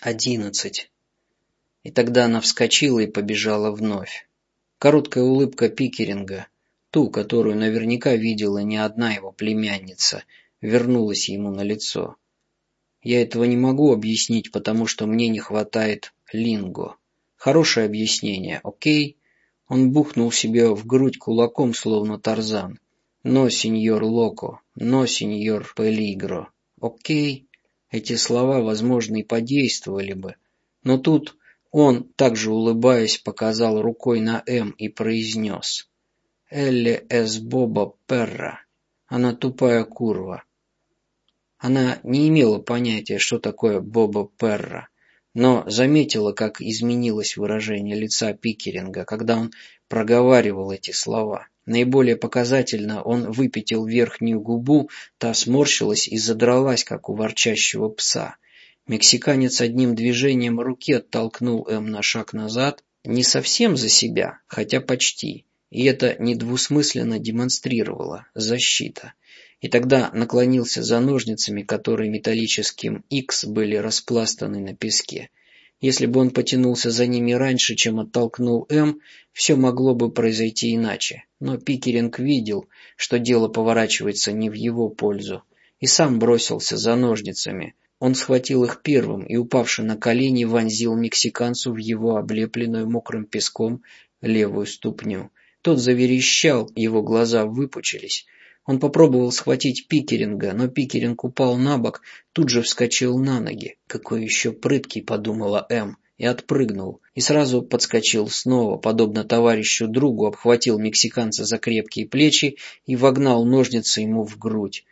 Одиннадцать. И тогда она вскочила и побежала вновь. Короткая улыбка Пикеринга, ту, которую наверняка видела не одна его племянница, вернулась ему на лицо. Я этого не могу объяснить, потому что мне не хватает линго. Хорошее объяснение, окей? Он бухнул себе в грудь кулаком, словно тарзан. «Но, сеньор Локо, но, сеньор Пелигро, окей?» Эти слова, возможно, и подействовали бы. Но тут он, также улыбаясь, показал рукой на «М» и произнес. «Элли эс Боба Перра». Она тупая курва. Она не имела понятия, что такое Боба Перра, но заметила, как изменилось выражение лица Пикеринга, когда он проговаривал эти слова. Наиболее показательно он выпятил верхнюю губу, та сморщилась и задралась, как у ворчащего пса. Мексиканец одним движением руки оттолкнул М на шаг назад, не совсем за себя, хотя почти. И это недвусмысленно демонстрировало защита. И тогда наклонился за ножницами, которые металлическим X были распластаны на песке. Если бы он потянулся за ними раньше, чем оттолкнул М, все могло бы произойти иначе. Но Пикеринг видел, что дело поворачивается не в его пользу, и сам бросился за ножницами. Он схватил их первым и, упавши на колени, вонзил мексиканцу в его облепленную мокрым песком левую ступню. Тот заверещал, его глаза выпучились. Он попробовал схватить Пикеринга, но Пикеринг упал на бок, тут же вскочил на ноги. «Какой еще прыткий», — подумала М, и отпрыгнул. И сразу подскочил снова, подобно товарищу-другу, обхватил мексиканца за крепкие плечи и вогнал ножницы ему в грудь.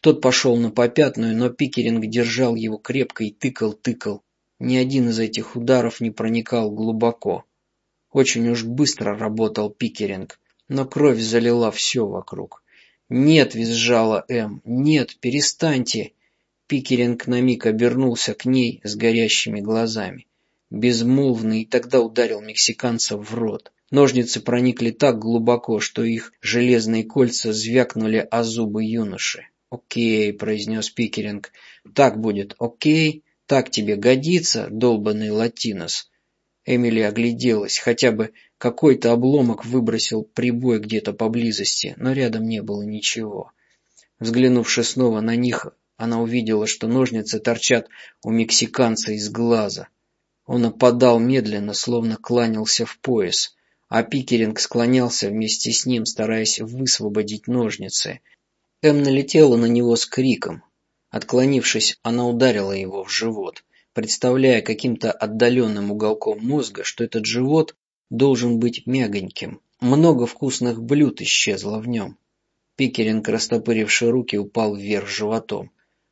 Тот пошел на попятную, но Пикеринг держал его крепко и тыкал-тыкал. Ни один из этих ударов не проникал глубоко. Очень уж быстро работал Пикеринг, но кровь залила все вокруг. «Нет!» — визжала М. «Нет! Перестаньте!» Пикеринг на миг обернулся к ней с горящими глазами. Безмолвный и тогда ударил мексиканца в рот. Ножницы проникли так глубоко, что их железные кольца звякнули о зубы юноши. «Окей», — произнес Пикеринг, — «так будет, окей, так тебе годится, долбанный латинос». Эмили огляделась, хотя бы какой-то обломок выбросил прибой где-то поблизости, но рядом не было ничего. Взглянувши снова на них, она увидела, что ножницы торчат у мексиканца из глаза. Он опадал медленно, словно кланялся в пояс, а Пикеринг склонялся вместе с ним, стараясь высвободить ножницы. Эм налетела на него с криком. Отклонившись, она ударила его в живот представляя каким-то отдаленным уголком мозга, что этот живот должен быть мягоньким. Много вкусных блюд исчезло в нем. Пикеринг, растопыривший руки, упал вверх животом.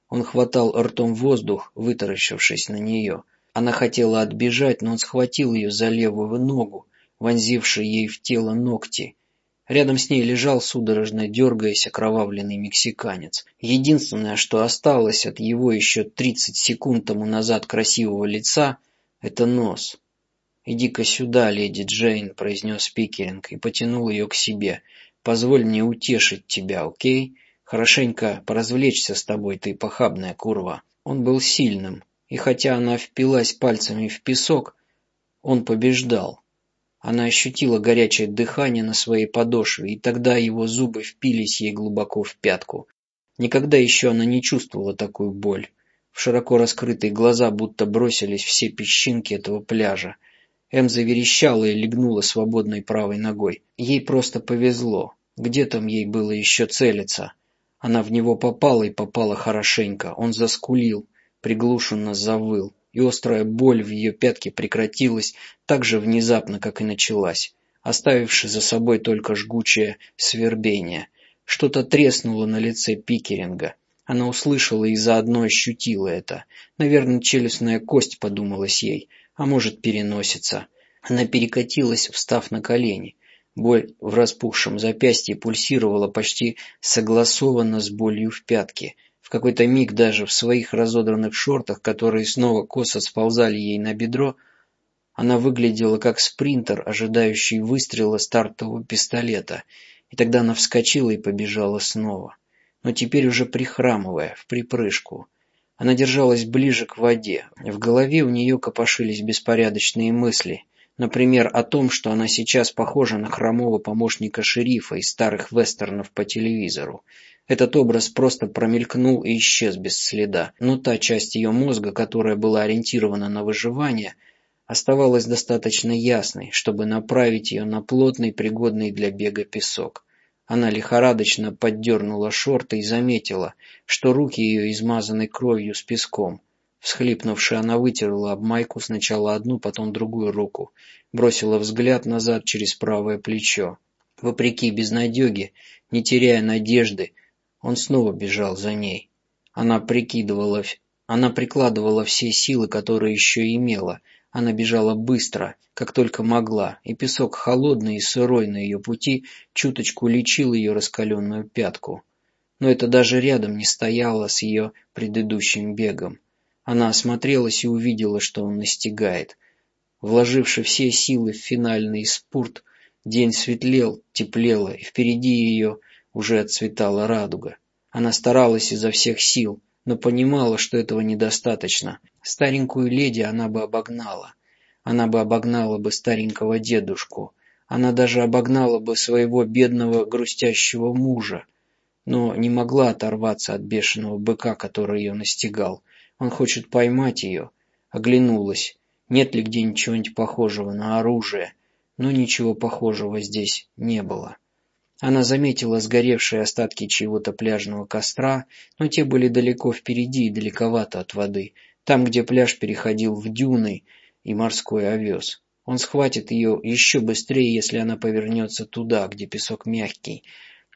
Он хватал ртом воздух, вытаращившись на нее. Она хотела отбежать, но он схватил ее за левую ногу, вонзивший ей в тело ногти, Рядом с ней лежал, судорожно дергаясь, окровавленный мексиканец. Единственное, что осталось от его еще тридцать секунд тому назад красивого лица, это нос. «Иди-ка сюда, леди Джейн», — произнес Пикеринг и потянул ее к себе. «Позволь мне утешить тебя, окей? Хорошенько поразвлечься с тобой, ты похабная курва». Он был сильным, и хотя она впилась пальцами в песок, он побеждал. Она ощутила горячее дыхание на своей подошве, и тогда его зубы впились ей глубоко в пятку. Никогда еще она не чувствовала такую боль. В широко раскрытые глаза будто бросились все песчинки этого пляжа. Эм заверещала и легнула свободной правой ногой. Ей просто повезло. Где там ей было еще целиться? Она в него попала и попала хорошенько. Он заскулил, приглушенно завыл и острая боль в ее пятке прекратилась так же внезапно, как и началась, оставивши за собой только жгучее свербение. Что-то треснуло на лице Пикеринга. Она услышала и заодно ощутила это. Наверное, челюстная кость, подумалась ей, а может, переносится. Она перекатилась, встав на колени. Боль в распухшем запястье пульсировала почти согласованно с болью в пятке. В какой-то миг даже в своих разодранных шортах, которые снова косо сползали ей на бедро, она выглядела как спринтер, ожидающий выстрела стартового пистолета, и тогда она вскочила и побежала снова. Но теперь уже прихрамывая, в припрыжку. Она держалась ближе к воде. В голове у нее копошились беспорядочные мысли. Например, о том, что она сейчас похожа на хромого помощника шерифа из старых вестернов по телевизору. Этот образ просто промелькнул и исчез без следа, но та часть ее мозга, которая была ориентирована на выживание, оставалась достаточно ясной, чтобы направить ее на плотный, пригодный для бега песок. Она лихорадочно поддернула шорты и заметила, что руки ее измазаны кровью с песком. Всхлипнувши, она вытерла об майку сначала одну, потом другую руку, бросила взгляд назад через правое плечо. Вопреки безнадеге, не теряя надежды, он снова бежал за ней. Она прикидывала, она прикладывала все силы, которые еще имела, она бежала быстро, как только могла, и песок холодный и сырой на ее пути чуточку лечил ее раскаленную пятку. Но это даже рядом не стояло с ее предыдущим бегом. Она осмотрелась и увидела, что он настигает. Вложивши все силы в финальный спорт, день светлел, теплело, и впереди ее уже отцветала радуга. Она старалась изо всех сил, но понимала, что этого недостаточно. Старенькую леди она бы обогнала. Она бы обогнала бы старенького дедушку. Она даже обогнала бы своего бедного грустящего мужа. Но не могла оторваться от бешеного быка, который ее настигал. Он хочет поймать ее. Оглянулась. Нет ли где ничего-нибудь похожего на оружие? Но ничего похожего здесь не было. Она заметила сгоревшие остатки чьего-то пляжного костра, но те были далеко впереди и далековато от воды, там, где пляж переходил в дюны и морской овес. Он схватит ее еще быстрее, если она повернется туда, где песок мягкий.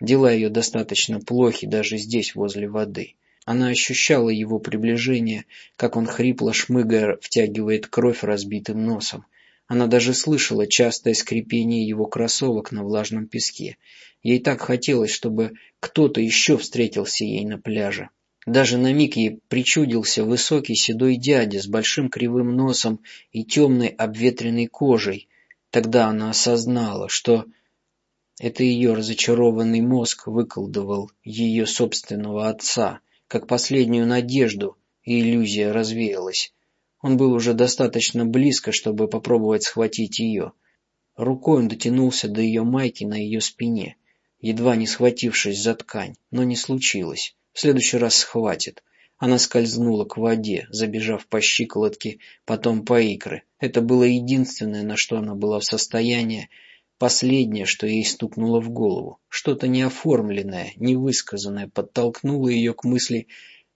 Дела ее достаточно плохи даже здесь, возле воды. Она ощущала его приближение, как он хрипло шмыгая втягивает кровь разбитым носом. Она даже слышала частое скрипение его кроссовок на влажном песке. Ей так хотелось, чтобы кто-то еще встретился ей на пляже. Даже на миг ей причудился высокий седой дядя с большим кривым носом и темной обветренной кожей. Тогда она осознала, что это ее разочарованный мозг выколдовал ее собственного отца, как последнюю надежду, и иллюзия развеялась. Он был уже достаточно близко, чтобы попробовать схватить ее. Рукой он дотянулся до ее майки на ее спине, едва не схватившись за ткань, но не случилось. В следующий раз схватит. Она скользнула к воде, забежав по щиколотке, потом по икры. Это было единственное, на что она была в состоянии, последнее, что ей стукнуло в голову. Что-то неоформленное, невысказанное подтолкнуло ее к мысли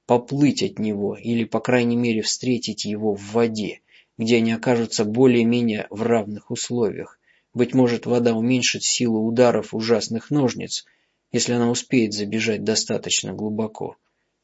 поплыть от него или, по крайней мере, встретить его в воде, где они окажутся более-менее в равных условиях. Быть может, вода уменьшит силу ударов ужасных ножниц, если она успеет забежать достаточно глубоко.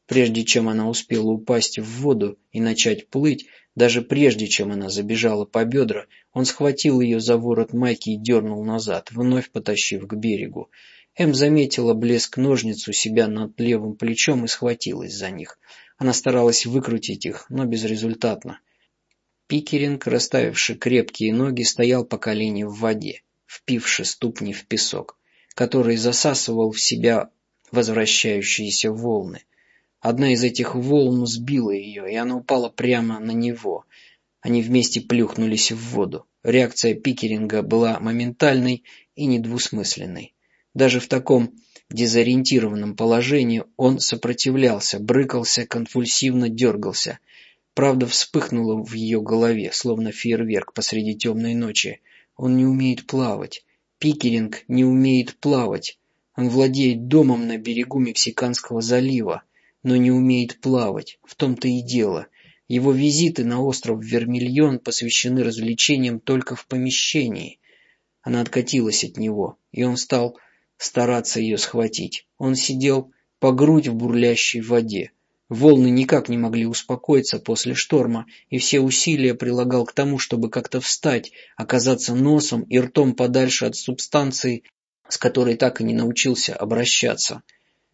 Прежде чем она успела упасть в воду и начать плыть, даже прежде чем она забежала по бедра, он схватил ее за ворот майки и дернул назад, вновь потащив к берегу. Эм заметила блеск ножниц у себя над левым плечом и схватилась за них. Она старалась выкрутить их, но безрезультатно. Пикеринг, расставивший крепкие ноги, стоял по колени в воде, впивши ступни в песок, который засасывал в себя возвращающиеся волны. Одна из этих волн сбила ее, и она упала прямо на него. Они вместе плюхнулись в воду. Реакция Пикеринга была моментальной и недвусмысленной. Даже в таком дезориентированном положении он сопротивлялся, брыкался, конвульсивно дергался. Правда вспыхнула в ее голове, словно фейерверк посреди темной ночи. Он не умеет плавать. Пикеринг не умеет плавать. Он владеет домом на берегу Мексиканского залива, но не умеет плавать. В том-то и дело. Его визиты на остров Вермильон посвящены развлечениям только в помещении. Она откатилась от него, и он стал стараться ее схватить. Он сидел по грудь в бурлящей воде. Волны никак не могли успокоиться после шторма, и все усилия прилагал к тому, чтобы как-то встать, оказаться носом и ртом подальше от субстанции, с которой так и не научился обращаться.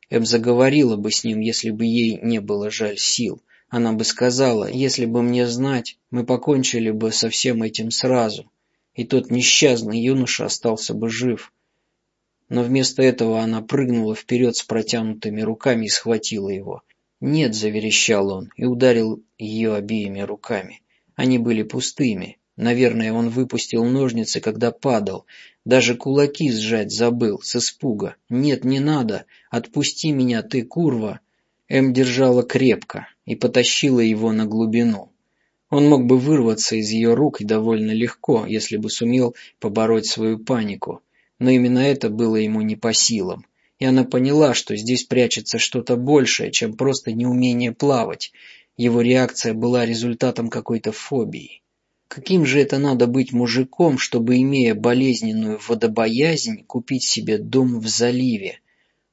Эб заговорила бы с ним, если бы ей не было жаль сил. Она бы сказала, если бы мне знать, мы покончили бы со всем этим сразу, и тот несчастный юноша остался бы жив но вместо этого она прыгнула вперед с протянутыми руками и схватила его. «Нет», — заверещал он и ударил ее обеими руками. Они были пустыми. Наверное, он выпустил ножницы, когда падал. Даже кулаки сжать забыл, с испуга. «Нет, не надо! Отпусти меня, ты, курва!» Эм держала крепко и потащила его на глубину. Он мог бы вырваться из ее рук довольно легко, если бы сумел побороть свою панику. Но именно это было ему не по силам и она поняла, что здесь прячется что-то большее, чем просто неумение плавать. Его реакция была результатом какой-то фобии. Каким же это надо быть мужиком, чтобы, имея болезненную водобоязнь, купить себе дом в заливе?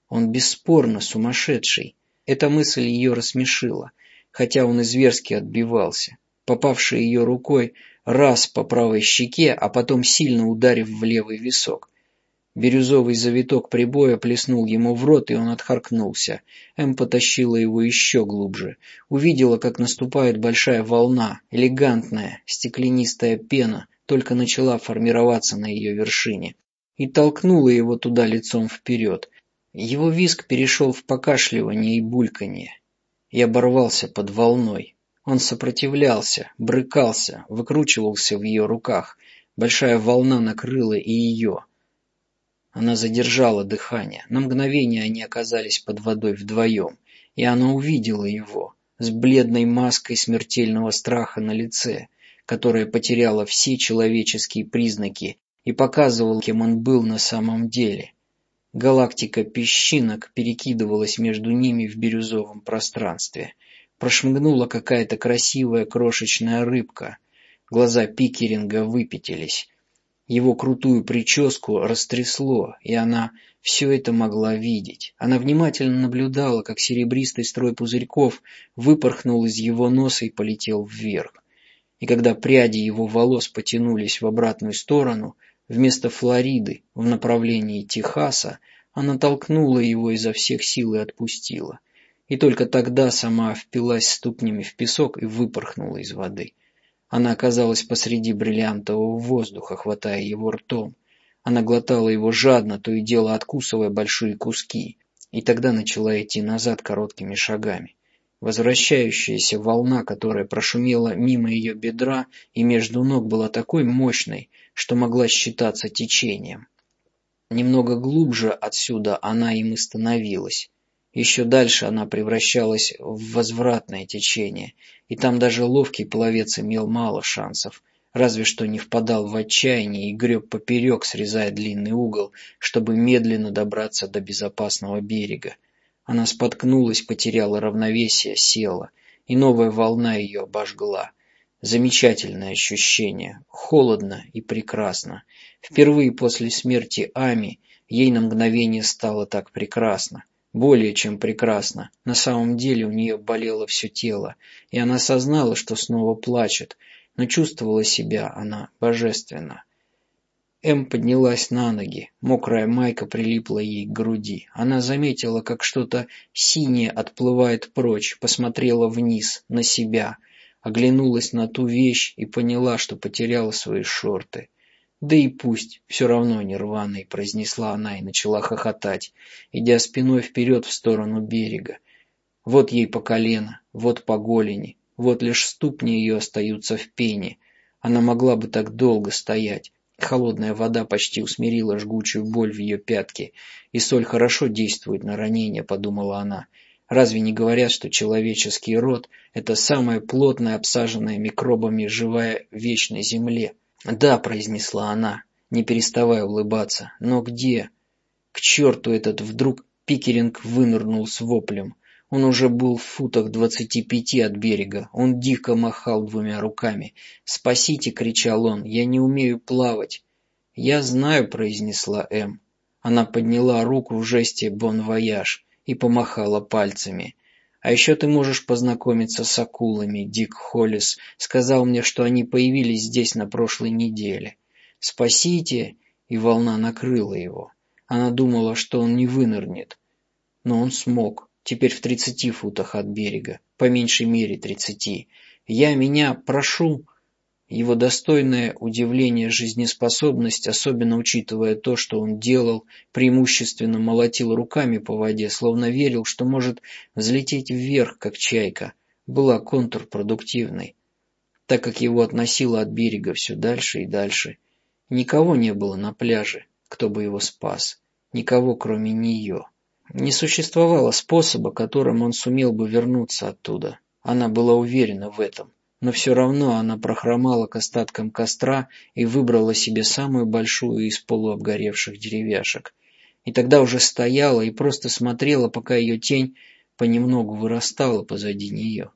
Он бесспорно сумасшедший. Эта мысль ее рассмешила, хотя он и зверски отбивался. Попавший ее рукой раз по правой щеке, а потом сильно ударив в левый висок. Бирюзовый завиток прибоя плеснул ему в рот, и он отхаркнулся. Эм потащила его еще глубже. Увидела, как наступает большая волна, элегантная, стеклянистая пена, только начала формироваться на ее вершине. И толкнула его туда лицом вперед. Его виск перешел в покашливание и бульканье. И оборвался под волной. Он сопротивлялся, брыкался, выкручивался в ее руках. Большая волна накрыла и ее. Она задержала дыхание. На мгновение они оказались под водой вдвоем, и она увидела его с бледной маской смертельного страха на лице, которая потеряла все человеческие признаки и показывала, кем он был на самом деле. Галактика песчинок перекидывалась между ними в бирюзовом пространстве. Прошмыгнула какая-то красивая крошечная рыбка. Глаза Пикеринга выпятились. Его крутую прическу растрясло, и она все это могла видеть. Она внимательно наблюдала, как серебристый строй пузырьков выпорхнул из его носа и полетел вверх. И когда пряди его волос потянулись в обратную сторону, вместо Флориды в направлении Техаса, она толкнула его изо всех сил и отпустила. И только тогда сама впилась ступнями в песок и выпорхнула из воды. Она оказалась посреди бриллиантового воздуха, хватая его ртом. Она глотала его жадно, то и дело откусывая большие куски, и тогда начала идти назад короткими шагами. Возвращающаяся волна, которая прошумела мимо ее бедра и между ног, была такой мощной, что могла считаться течением. Немного глубже отсюда она им и становилась. Еще дальше она превращалась в возвратное течение, и там даже ловкий пловец имел мало шансов, разве что не впадал в отчаяние и греб поперек, срезая длинный угол, чтобы медленно добраться до безопасного берега. Она споткнулась, потеряла равновесие, села, и новая волна ее обожгла. Замечательное ощущение, холодно и прекрасно. Впервые после смерти Ами ей на мгновение стало так прекрасно более чем прекрасно. На самом деле у нее болело все тело, и она осознала, что снова плачет, но чувствовала себя она божественно. Эм поднялась на ноги, мокрая майка прилипла ей к груди. Она заметила, как что-то синее отплывает прочь, посмотрела вниз, на себя, оглянулась на ту вещь и поняла, что потеряла свои шорты. «Да и пусть, все равно не рваный», — произнесла она и начала хохотать, идя спиной вперед в сторону берега. Вот ей по колено, вот по голени, вот лишь ступни ее остаются в пене. Она могла бы так долго стоять. Холодная вода почти усмирила жгучую боль в ее пятке, и соль хорошо действует на ранение, подумала она. Разве не говорят, что человеческий род – это самая плотная, обсаженная микробами живая в вечной земле? «Да», — произнесла она, не переставая улыбаться. «Но где?» К черту этот вдруг Пикеринг вынырнул с воплем. Он уже был в футах двадцати пяти от берега. Он дико махал двумя руками. «Спасите!» — кричал он. «Я не умею плавать!» «Я знаю», — произнесла Эм. Она подняла руку в жесте «Бон-вояж» и помахала пальцами. А еще ты можешь познакомиться с акулами. Дик Холлис сказал мне, что они появились здесь на прошлой неделе. Спасите!» И волна накрыла его. Она думала, что он не вынырнет. Но он смог. Теперь в тридцати футах от берега. По меньшей мере тридцати. «Я меня прошу!» Его достойное удивление жизнеспособность, особенно учитывая то, что он делал, преимущественно молотил руками по воде, словно верил, что может взлететь вверх, как чайка, была контрпродуктивной, так как его относило от берега все дальше и дальше. Никого не было на пляже, кто бы его спас, никого кроме нее. Не существовало способа, которым он сумел бы вернуться оттуда. Она была уверена в этом но все равно она прохромала к остаткам костра и выбрала себе самую большую из полуобгоревших деревяшек. И тогда уже стояла и просто смотрела, пока ее тень понемногу вырастала позади нее.